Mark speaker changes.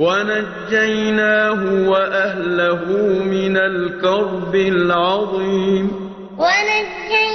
Speaker 1: ونجيناه وأهله من الكرب العظيم. ونجيناه